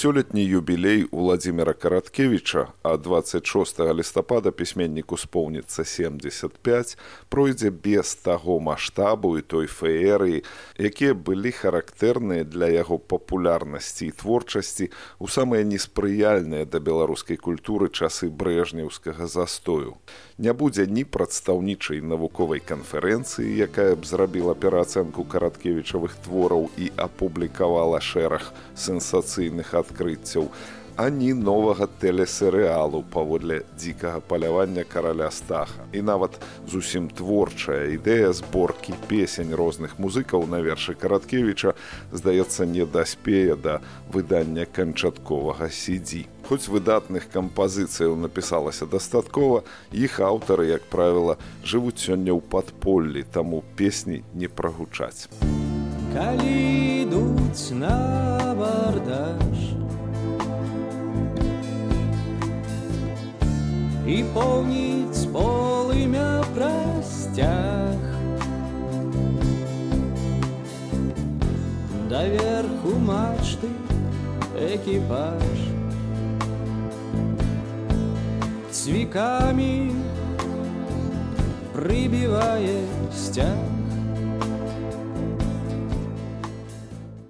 сёлетні юбілей Владзіміра Караткевіча, а 26 лістапада пісьменніку споўніцца 75, пройдзе без таго маштабу і той феерыі, якія былі характэрныя для яго папулярнасці і творчасці ў самыя неспрыяльныя да беларускай культуры часы брэжнеўскага застою. Не будзе ні прадстаўнічай навуковай канферэнцыі, якая б зрабіла пераацэнку караткевічавых твораў і апублікавала шэраг сенсацыйных ад адкрыццяў, ані новага тэлесерыалу паводле дзікага палявання караля стаха. І нават зусім творчая ідэя зборкі песень розных музыкаў на вершы караткевіча здаецца не даспее да выдання канчатковага сідзі. Хоць выдатных кампазіцыяў напісалася дастаткова, іх аўтары, як правіла, жывуць сёння ў падполлі, таму песні не прагучаць. Калі ідуць на бардаж і поўніць полымя прасцяг Даверху мачты экіпаж Цвікамі прыбівае сцяг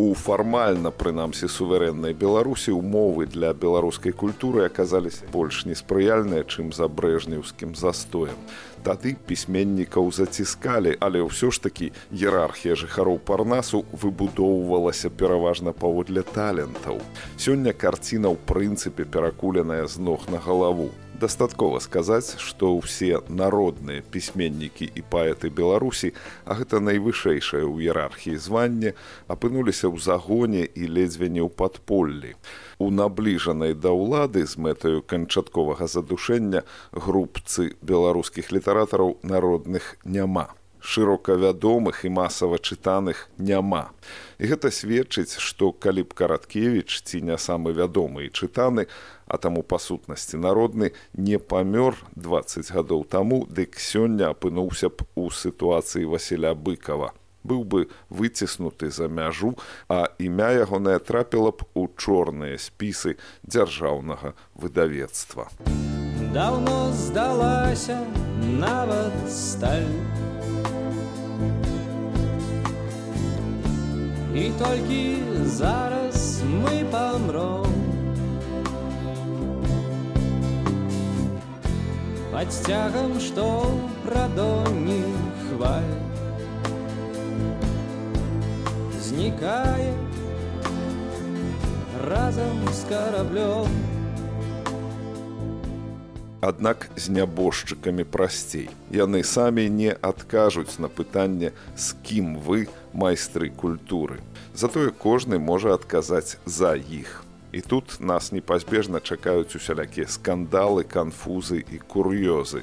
У фармальна прынамсі суверэннай беларусі умовы для беларускай культуры аказаліся больш неспрыяльныя чым за брэжнеўскім застоем. Тады пісьменнікаў заціскалі але ўсё ж такі іерархія жыхароў парнасу выбудоўвалася пераважна паводле талентаў. Сёння карціна ў прынцыпе перакуленая з ног на галаву дастаткова сказаць, што ўсе народныя пісьменнікі і паэты Беларусі, а гэта найвышэйшае ў іерархіі звання, апынуліся ў загоне і ледзьве не ў падполлі. У набліжанай да ўлады з мэтаю канчатковага задушэння групцы беларускіх літаратараў народных няма шырока вядомых і масава чытаных няма. І гэта сведчыць, што калі б караткевіч ці не самы вядомы і чытаны, а таму па сутнасці народны не памёр 20 гадоў таму, дык сёння апынуўся б у сітуацыі Васіля быкова. Быў бы выціснуты за мяжу, а імя ягонае трапіла б у чорныя спісы дзяржаўнага выдавецтва. Даўно здалася нават сталь і толькі зараз мы памром Пад сцягам што прадонні хваль знікае разам з караблём Аднак з нябожчыкамі прасцей. Яны самі не адкажуць на пытанне, з кім вы майстры культуры. Затое кожны можа адказаць за іх. І тут нас непазбежна чакаюць усялякія скандалы, канфузы і кур'ёзы.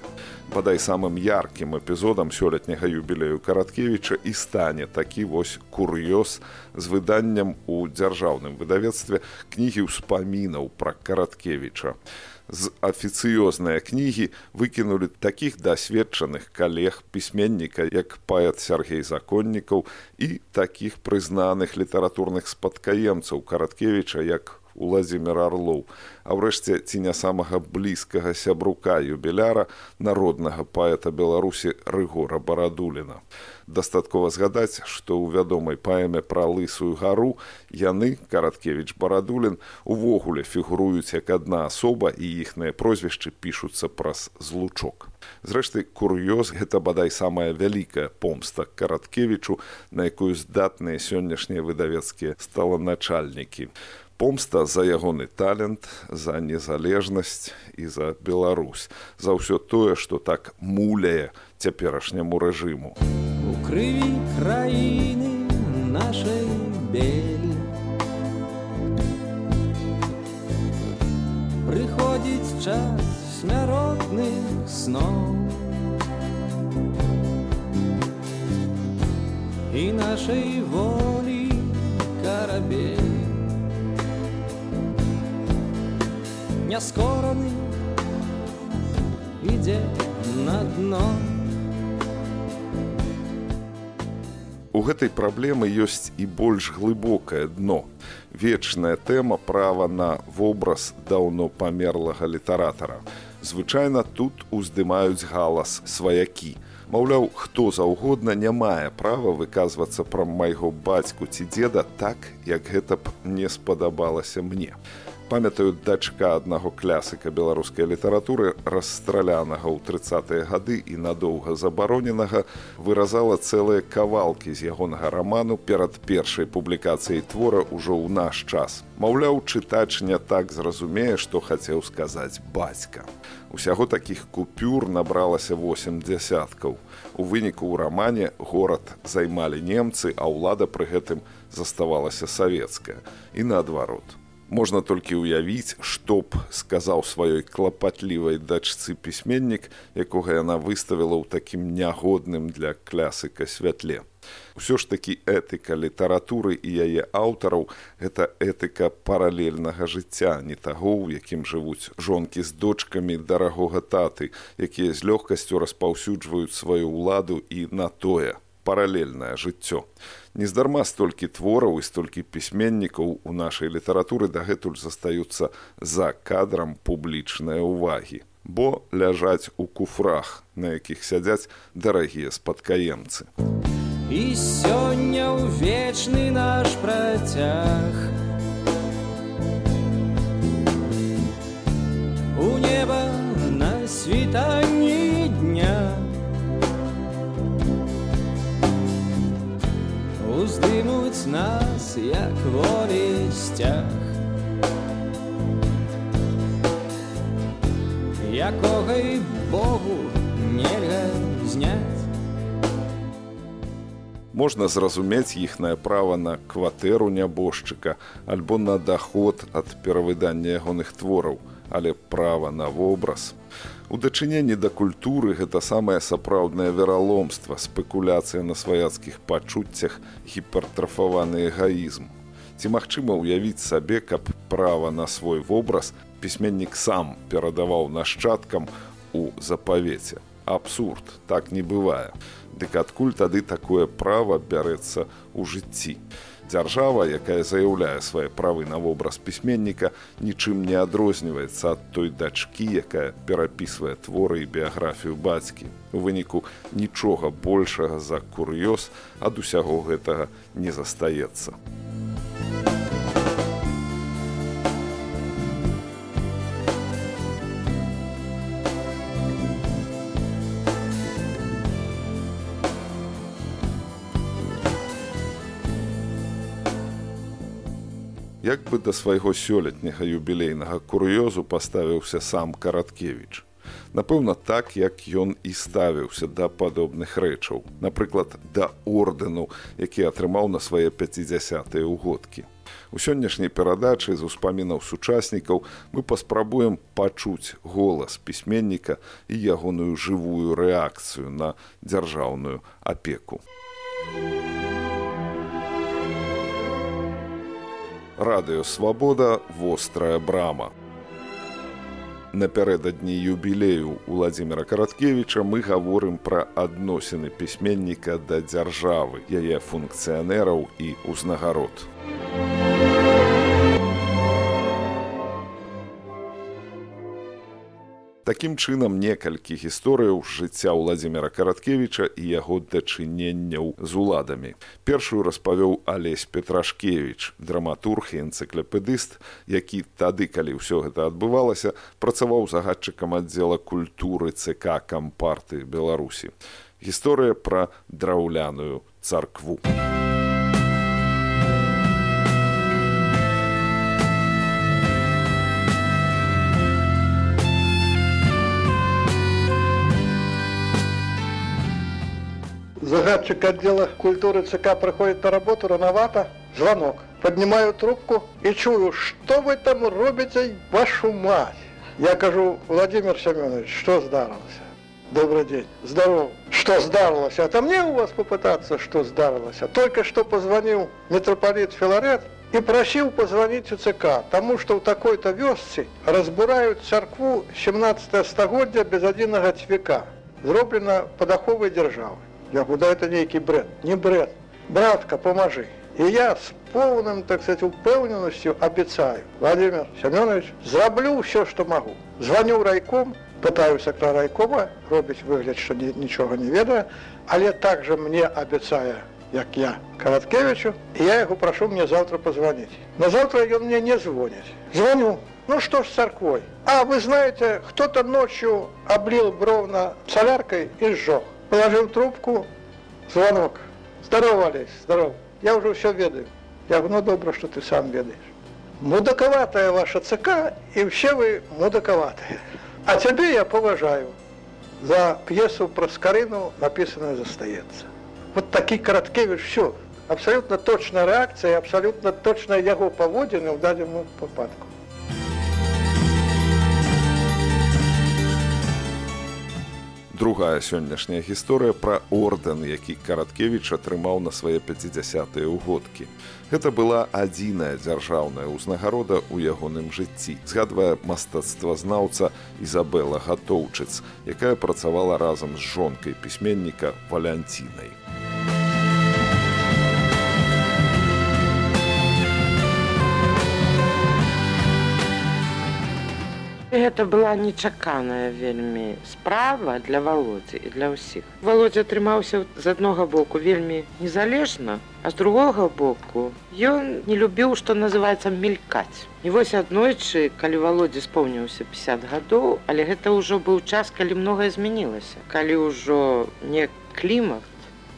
Бадай самым яркім эпізодам сёлетняга юбілею караткевіча і стане такі вось кур'ёз з выданнем у дзяржаўным выдавецтве кнігі ўспамінаў пра караткевіча з афіцыёзныя кнігі выкінулі такіх дасведчаных калег пісьменніка як паэт Сергей законнікаў і такіх прызнаных літаратурных спадкаемцаў караткевіча як Владзімир Арлоў, а ўрэшце ці не самага блізкага сябрука юбіляра народнага паэта Беларусі Рыгора Барадуліна. Дастаткова згадаць, што ў вядомай паэме пра лысую гару яны, караткевіч Барадулін, увогуле фігуруюць як адна асоба і іхныя прозвішчы пішуцца праз злучок. Зрэшты, кур'ёз гэта бадай самая вялікая помста караткевічу, на якую здатныя сённяшнія выдавецкія сталаначальнікі помста за ягоны талент за незалежнасць і за Беларусь. За ўсё тое што так муляе цяперашняму рэжыму. У крыві краіны нашай бель. Прыходзіць час смяротных сноў і нашай волі карабель няскораны ідзе на дно. У гэтай праблемы ёсць і больш глыбокае дно. Вечная тэма права на вобраз даўно памерлага літаратара. Звычайна тут уздымаюць галас сваякі. Маўляў, хто заўгодна не мае права выказвацца пра майго бацьку ці дзеда так, як гэта б не спадабалася мне памятаю дачка аднаго клясыка беларускай літаратуры расстралянага ў тридцатыя гады і надоўга забароненага выразала цэлыя кавалкі з ягонага раману перад першай публікацыяй твора ўжо ў наш час. Маўляў чытач не так зразумее што хацеў сказаць бацька. Усяго такіх купюр набралася 8 дзясяткаў. У выніку ў рамане горад займалі немцы а ўлада пры гэтым заставалася савецкая. І наадварот можна толькі ўявіць што б сказаў сваёй клапатлівай дачцы пісьменнік якога яна выставіла ў такім нягодным для клясыка святле. Ўсё ж такі этыка літаратуры і яе аўтараў гэта этыка паралельнага жыцця не таго у якім жывуць жонкі з дочкамі дарагога таты якія з лёгкасцю распаўсюджваюць сваю ўладу і на тое паралельнае жыццё нездарма столькі твораў і столькі пісьменнікаў у нашай літаратуры дагэтуль застаюцца за кадрам публічнай увагі бо ляжаць у куфрах на якіх сядзяць дарагія спадкаемцы. І сёння ў вечны наш працяг. У неба на світанні уздымуць нас як волі сцяг якога і Богу нельга зняць можна зразумець іхнае права на кватэру нябожчыка альбо на даход ад перавыдання ягоных твораў але права на вобраз У дачыненні да культуры гэта самае сапраўднае вераломства, спекуляцыя на сваяцкіх пачуццях, гіпертрафаваны эгаізм. Ці магчыма ўявіць сабе, каб права на свой вобраз пісьменнік сам перадаваў нашчадкам у запавеце. Абсурд, так не бывае. Дык адкуль тады такое права бярэцца ў жыцці дзяржава якая заяўляе свае правы на вобраз пісьменніка нічым не адрозніваецца ад той дачкі якая перапісвае творы і біяграфію бацькі. У выніку нічога большага за кур'ёз ад усяго гэтага не застаецца бы да свайго сёлетняга юбілейнага кур'ёзу паставіўся сам караткевич. Напэўна, так як ён і ставіўся да падобных рэчаў, напрыклад, да ордэну, які атрымаў на свае 50 угодкі. У сённяшняй перадачы з успамінаў сучаснікаў мы паспрабуем пачуць голас пісьменніка і ягоную жывую рэакцыю на дзяржаўную апеку. радыё свабода вострая брама. Напярэдадні юбілею владимира караткевича мы гаворым пра адносіны пісьменніка да дзяржавы яе функцыянераў і ўзнагарод Такім чынам некалькі гісторыяў жыцця ўладзіміра караткевіча і яго дачыненняў з уладамі. Першую распавёў Алесь Петрашкевіч, драматург і энцыклапедыст, які тады, калі ўсё гэта адбывалася, працаваў загадчыкам аддзела культуры ЦК кампарты Беларусі. Гісторыя пра драўляную царкву. Загадчик отдела культуры ЦК проходит на работу рановато. Звонок. Поднимаю трубку и чую, что вы там робите, вашу мать. Я кажу, Владимир Семенович, что здарилося? Добрый день. Здорово. Что здарилося? Это мне у вас попытаться, что здарилося? Только что позвонил митрополит Филарет и просил позвонить у ЦК, тому что в такой-то вёсцы разбурают церкву 17 стагоддзя без адзінага цвіка. Зроблена под аховай Я куда это некий бред? Не бред. Братка, поможи. И я с полным, так сказать, упевненностью обещаю, Владимир Семенович, зроблю все, что могу. Звоню райком, пытаюся про райкома, робить выгляд, что ничего не ведаю, але также мне обещая як я Караткевичу, и я его прошу мне завтра позвонить. На завтра он мне не звонит. Звоню. Ну что ж с церквой? А, вы знаете, кто-то ночью облил бровна соляркой и сжег. Положил трубку, звонок. Здорово, Олесь, здорово. Я уже все ведаю. Я говорю, ну добро, что ты сам ведаешь. Мудаковатая ваша ЦК, и все вы мудаковатые. А тебе я поважаю за пьесу про Скорину, написанную «Застається». Вот такі Караткевич, все, абсолютно точная реакция, абсолютно точная яго паводзіны ў дадзеным выпадку. Другая сённяшняя гісторыя пра ордэн, які Караткевіч атрымаў на свае 50 угодкі. Гэта была адзіная дзяржаўная ўзнагарода ў ягоным жыцці. Згадвае мастацтвазнаўца Ізабела Гатоўчыц, якая працавала разам з жонкай пісьменніка Валянцінай. Гэта была нечаканая вельмі справа для володдзі і для ўсіх. Володя атрымаўся з аднога боку вельмі незалежна, а з другога боку ён не любіў, што называецца мелькаць. І вось аднойчы, калі володдзі споўніўся 50 гадоў, але гэта ўжо быў час, калі многае змянілася. Калі ўжо не клімат,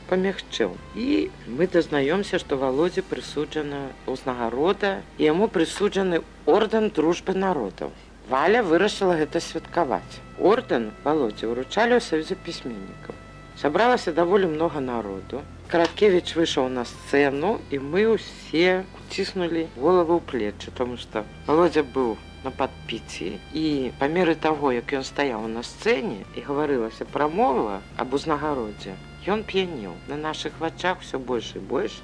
памягчыў. І мы дазнаёмся, што володдзі прысуджана ўзнагарода і яму прысуджаны ордэн дружбы народаў. Валя вырашыла гэта святкаваць. Ордэн валодзе ўручалі ў саюзе пісьменнікаў. Сабралася даволі многа народу. Караткевіч выйшаў на сцэну і мы ўсе уціснулі голову ў плечы, тому што володдзя быў на падпіці. І па меры таго, як ён стаяў на сцэне і гаварылася прамова аб узнагароддзе, ён п'яніў на нашых вачах все больш і больш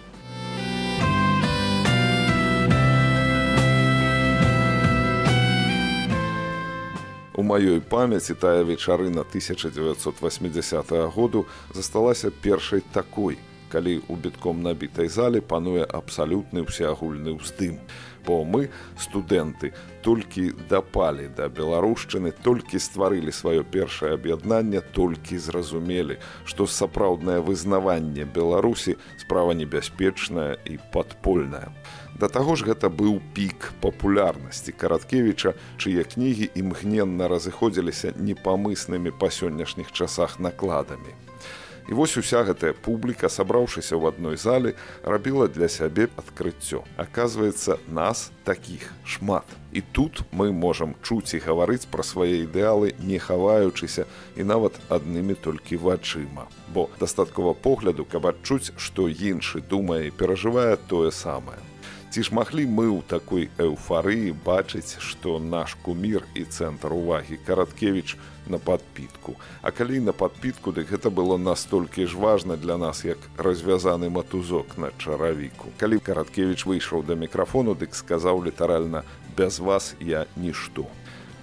У маёй памяці тая вечарына 1980 году засталася першай такой, калі ў бітком набітай зале пануе абсалютны ўсеагульны ўздым. Бо мы, студэнты, толькі дапалі да беларушчыны, толькі стварылі сваё першае аб'яднанне, толькі зразумелі, што сапраўднае вызнаванне Беларусі справа небяспечная і падпольная. Да таго ж гэта быў пік папулярнасці караткевіча, чые кнігі імгненна разыходзіліся непамыснымі па сённяшніх часах накладамі. І вось уся гэтая публіка, сабраўшыся ў адной зале, рабіла для сябе адкрыццё. Аказваецца, нас такіх шмат. І тут мы можам чуць і гаварыць пра свае ідэалы, не хаваючыся і нават аднымі толькі вачыма. Бо дастаткова погляду, каб адчуць, што іншы думае і перажывае тое самае. Ці ж маглі мы ў такой эўфарыі бачыць, што наш кумір і цэнтр увагі караткевіч на падпітку. А калі на падпітку, дык гэта было настолькі ж важна для нас, як развязаны матузок на чаравіку. Калі караткевіч выйшаў да мікрафону, дык сказаў літаральна: без вас я нішто.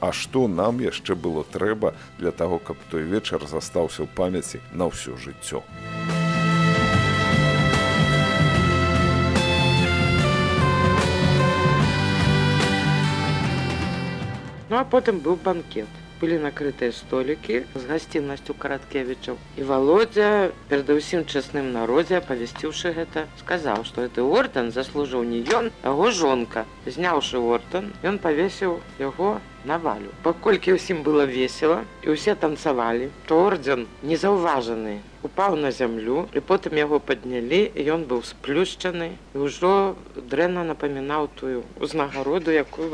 А што нам яшчэ было трэба для таго, каб той вечар застаўся ў памяці на ўсё жыццё. Потым быў банкет. Былі накрытыя столікі з гасціннасцю караткевічаў. І володдзя перадусім часным народзе, павясціўшы гэта, сказаў, што гэты ордэн заслужыў не ён, яго жонка. Зняўшы ордэн, ён павесіў яго на валю. Паколькі ўсім было весело і ўсе танцавалі, то ордэн незаўважаны упаў на зямлю і потым яго паднялі ён быў сплюшчаны і ўжо дрэнна напамінаў тую узнагароду, якую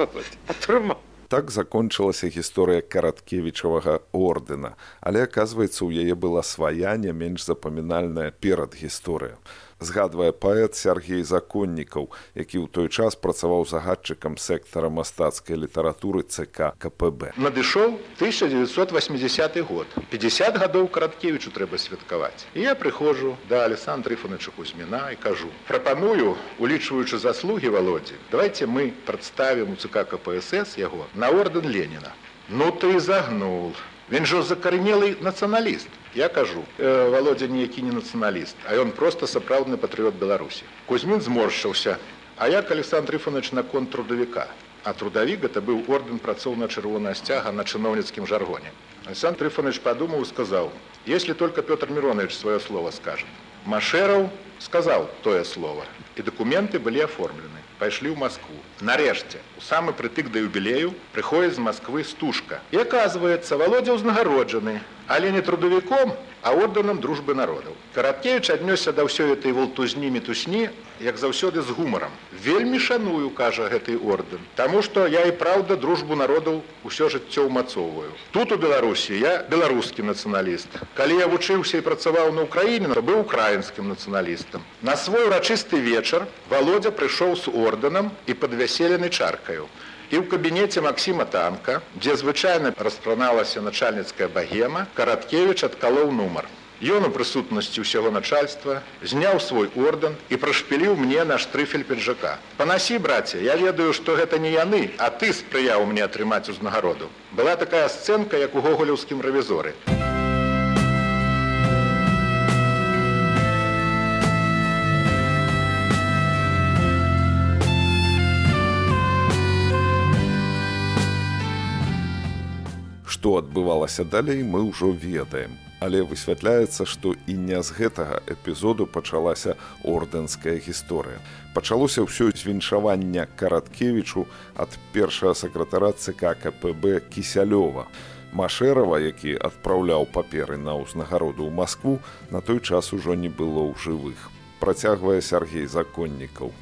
атрымаў. Так закончылася гісторыя караткевічавага ордэна, але аказваецца у яе была свая не менш запамінальная перад гісторыя. Згадвае паэт Сергей законнікаў, які ў той час працаваў загадчыкам сектара мастацкай літаратуры ЦК КПБ. Надышоў 1980 год. 50 гадоў караткевічу трэба святкаваць. І я прыходжу да Александра Ифановича Кузьміна і кажу: прапаную, улічваючы заслугі володдзі, давайте мы прадставім у ЦК КПСС яго на орден Леніна. Ну ты загнул. Він жа закарнелый нацыяналіст. Я кажу, э, володя ніякі не нацыяналіст, а ён просто сапраўдны патрыот Беларусі. Кузьмін зморшчыўся, а як Александр Ифанович на конт трудавіка. А трудавік гэта быў ордэн працоўна чырвона сцяга на чыноўніцкім жаргоне. Александр Ифанович подумаў і сказаў: « Если только Петр Миронович свое слово скажет. Машераў сказаў тое слово, і дакументы былі аформлены пайшлі ў Маскву. Нарэшце, у самы прытык да юбілею прыходзіць з Масквы стужка. І аказваецца, володдзя ўзнагароджаны, але не трудовіком, а ордэнам дружбы народаў. Караткевіч аднёсся да ўсёй этой волтузні метусні, як заўсёды з гумарам. Вельмі шаную, кажа гэты ордэн, Таму што я і праўда дружбу народаў усё жыццё ўмацоўваю. Тут у Беларусі я беларускі нацыяналіст. Калі я вучыўся і працаваў на ўкраіне, то быў украінскім нацыяналістам. На свой урачысты вечар володя прыйшоў з ордэнам і падвяселены чаркаю. І ў кабінеце Масіма танка, дзе звычайна распраналася начальніцкая багема, караткевич адкалоў нумар. Ён у прысутнасці ўсяго начальства зняў свой ордэн і прашпіліў мне наш трыфель пиджака. Панасі, браце, я ведаю, што гэта не яны, а ты спрыяў мне атрымаць узнагароду. Была такая сцэнка, як у гоголеўскім рэвізоры. што адбывалася далей мы ўжо ведаем але высвятляецца што і не з гэтага эпізоду пачалася ордэнская гісторыя. Пачалося ўсё звіншавання караткевічу ад першага сакратара цк кпб кісялёва. Машэрава які адпраўляў паперы на ўзнагароду ў москву на той час ужо не было ў жывых. Працягвае сергей законнікаў.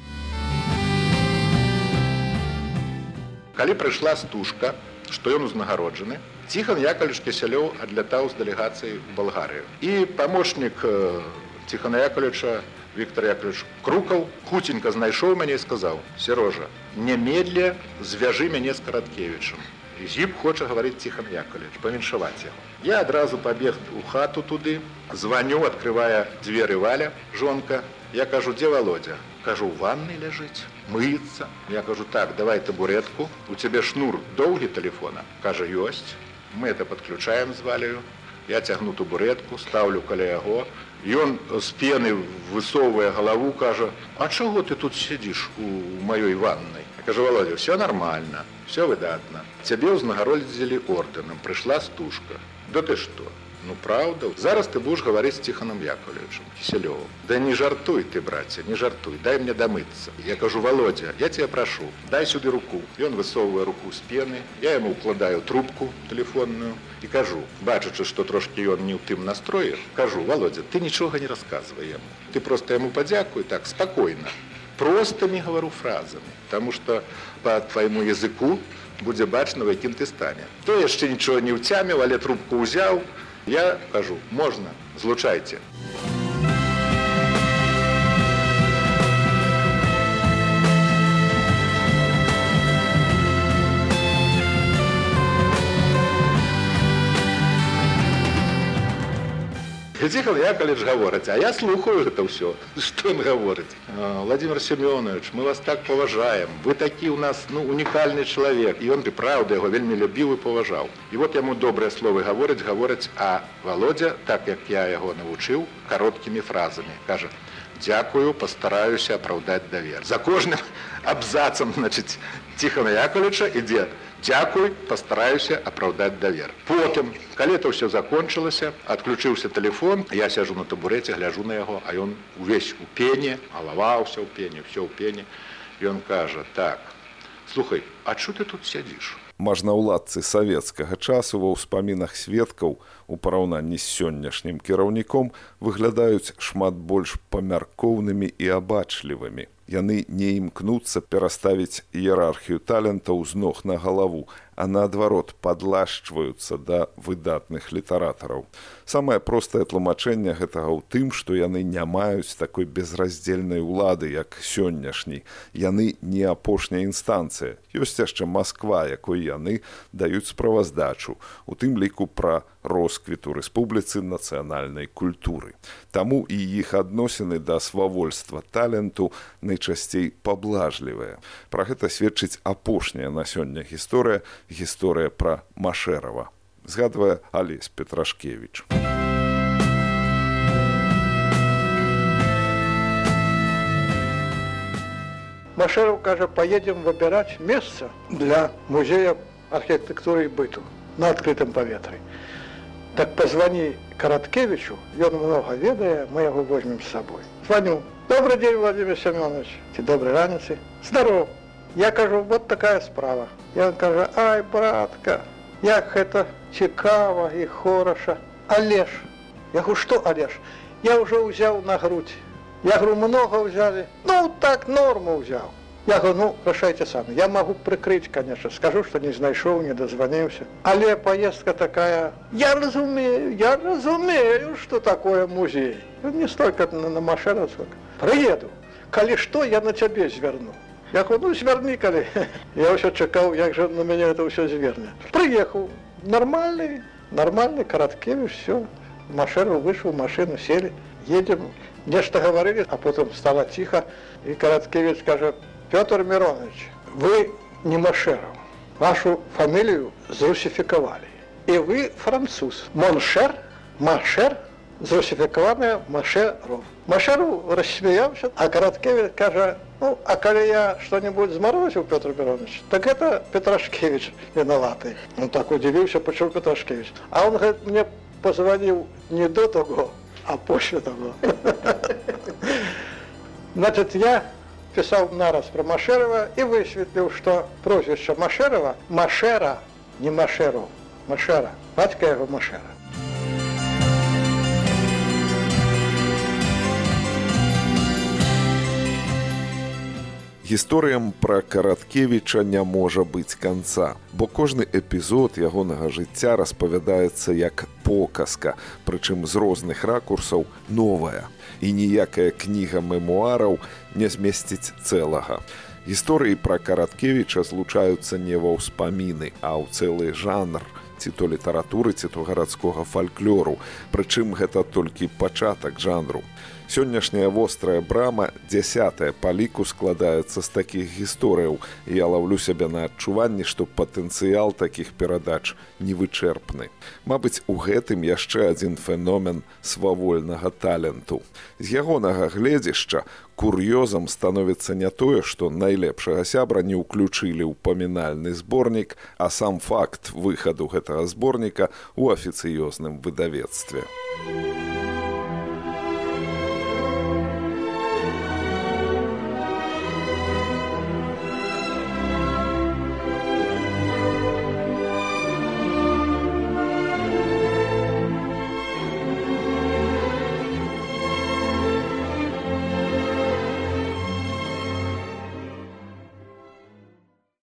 Калі прыйшла стужка што ён узнагароджаны Тихон Яковлевич Киселев отлетал с делегацией в Болгарию. И помощник э, Тихона Яковлевича Виктор Яковлевич Круков хутенько знайшоў мяне і сказаў: « Серожа, немедля звяжы мяне з караткевічам. Зіп хоча гаварыць Тихон Яковлевич, павіншаваць яго. Я адразу пабег у хату туды, званю, открывая дзверы валя, жонка. Я кажу, дзе володя, кажу, ванны ляжыць, мыцца. Я кажу так, давай табуретку, у цябе шнур доўгі телефона, кажа ёсць мы это подключаем з валею я цягну табуретку ставлю каля яго. Ён з пены высоўвае галаву кажа а чаго ты тут сядзіш у маёй ваннай кажа володя все нормально все выдатна цябе ўзнагародзілі ордэнам прыйшла стужка. Да ты что Ну правда, зараз ты будешь говорить с Тихоном Яковлевичем Киселевым. Да не жартуй ты, братья, не жартуй, дай мне домыться. Я кажу, Володя, я тебя прошу, дай сюда руку. И он высовывая руку с пены, я ему укладаю трубку телефонную и кажу, бачачи, что трошки он не у тым настрое, кажу, Володя, ты ничего не рассказывай ему. Ты просто ему подякуй так, спокойно. Простыми говорю фразами, потому что по твоему языку будет бачно, в яким ты стане. То яшчэ ничего не уцямил, але трубку взял, Я кажу, можна, злучайце. Ціхан Яковлевич гаворыць, а я слухаю гэта ўсё. Што ён гаворыць? Владимир Семёнович, мы вас так паважаем. Вы такі ў нас ну, унікальны чалавек. І ён ты праўда яго вельмі любіў і паважаў. І вот яму добрыя словы гаворыць, гаворыць, а Володя, так як я яго навучыў кароткімі фразамі, кажа: Дякую, пастараюся апраўдаць давер. За кожным абзацам значыць Тихона Яковлевича ідзе Дякуй, пастараюся апраўдаць давер. Потым, калі это ўсё закончылася, адключыўся телефон, я сяжу на табурэце, гляжу на яго, а ён увесь у пене, галаваўся ў пене, все ў пене. Ён кажа: так, слухай, а чу ты тут сядзіш? Мажнаўладцы савецкага часу ва ўспамінах сведкаў у параўнанні з сённяшнім кіраўніком выглядаюць шмат больш памяркоўнымі і абачлівымі. Яны не імкнуцца пераставіць іерархію талентаў з ног на галаву, а наадварот падлашчваюцца да выдатных літаратараў. Самае простае тлумачэнне гэтага ў тым, што яны не маюць такой безраздзельнай улады, як сённяшні. Яны не апошняя інстанцыя. Ёсць яшчэ Масква, якой яны даюць справаздачу, у тым ліку пра росквіту рэспубліцы нацыянальнай культуры. Таму і іх адносіны да свавольства таленту найчасцей паблажлівыя. Пра гэта сведчыць апошняя на сёння гісторыя, гісторыя пра Машэрава. Згадвае Алесь Петрашкевіч. Машеров кажа, поедем выбирать место для музея архитектуры и быту на открытом поветре. Так позвони Короткевичу, и он много ведая, мы его возьмем с собой. Звоню. Добрый день, Владимир Семенович. Ти добрый раницы. Здоров. Я кажу, вот такая справа. Я кажу, ай, братка, як это цікава и хороша. Олеж. Я говорю, что Олеж? Я уже взял на грудь. Я говорю, много взяли. Ну, так, норму взял. Я говорю, ну, решайте сами. Я могу прикрыть, конечно. Скажу, что не знайшов, не дозвонился. Але поездка такая. Я разумею, я разумею, что такое музей. Не столько на, на машину, сколько. Приеду. Коли что, я на тебе зверну. Я говорю, ну, зверни, коли. Я все чекал, як же на меня это все зверне. Приехал. Нормальный, нормальный, Короткевич, все. Машину вышел, машину сели. Едем. Нечто говорили, а потом стало тихо. И Короткевич скажет, Петр Миронович, вы не Машеров. Вашу фамилию зарусификовали. И вы француз. Моншер, Машер, зарусификованная Машеров. Машеров рассмеялся, а Короткевич скажет, ну, а коли я что-нибудь заморозил, Петр Миронович, так это Петрашкевич виноватый. Он так удивился, почему Петрашкевич. А он, говорит, мне позвонил не до того, а после того. Значит, я писал нараз про Машерова и высветлил, что прозвище Машерова Машера, не Машеров, Машера, батька его Машера. Гісторыям пра караткевіча не можа быць канца, бо кожны эпізод ягонага жыцця распавядаецца як показка, прычым з розных ракурсаў новая. І ніякая кніга мемуараў не змесціць цэлага. Гісторыі пра караткевіча злучаюцца не ва ўспаміны, а ў цэлы жанр, ці то літаратуры ці то гарадскога фальклору, прычым гэта толькі пачатак жанру. Сённяшняя вострая брама дзясятая па ліку складаецца з такіх гісторыяў. Я лаўлю сябе на адчуванні, што патэнцыял такіх перадач невычэрпны. Мабыць, у гэтым яшчэ адзін феномен свавольнага таленту. З ягонага гледзішча кур'ёзам становіцца не тое, што найлепшага сябра не ўключылі ў памінальны зборнік, а сам факт выхаду гэтага зборніка ў афіцыёзным выдавецтве.